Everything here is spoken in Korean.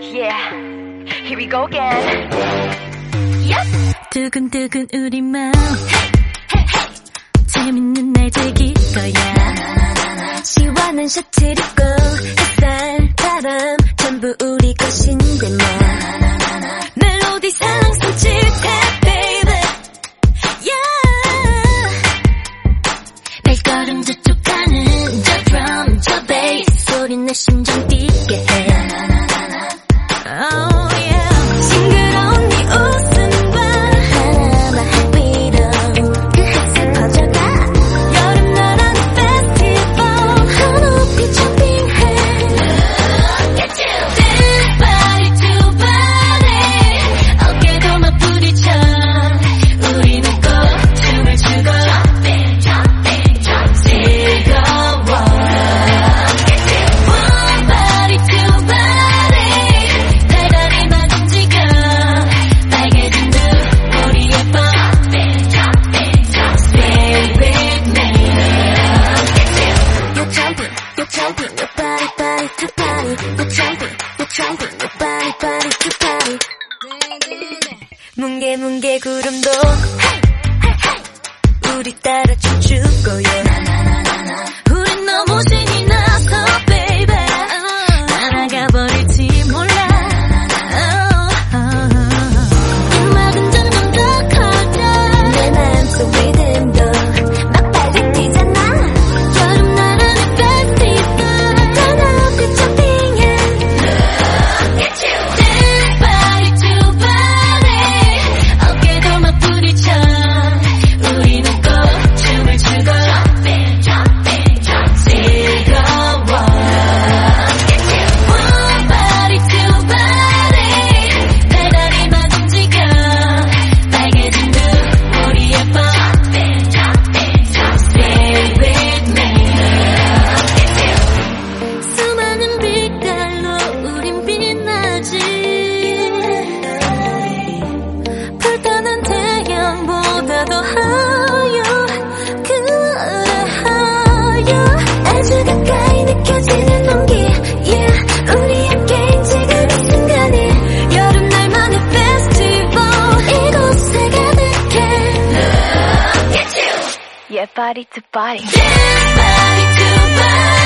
Yeah, here we go again. Yep. 두근두근 우리 마음. 재밌는 날 즐길 거야. 시원한 셔츠 입고 햇살, 바람 전부 우리 것인데 뭐. body, you're jumping, you're jumping, your body, body, your body. 뭉게 뭉게 구름도 hey, hey, hey. 우리 따라 춤추고요. Yeah. 우린 너무 yeah, body to body. Yeah, body to body.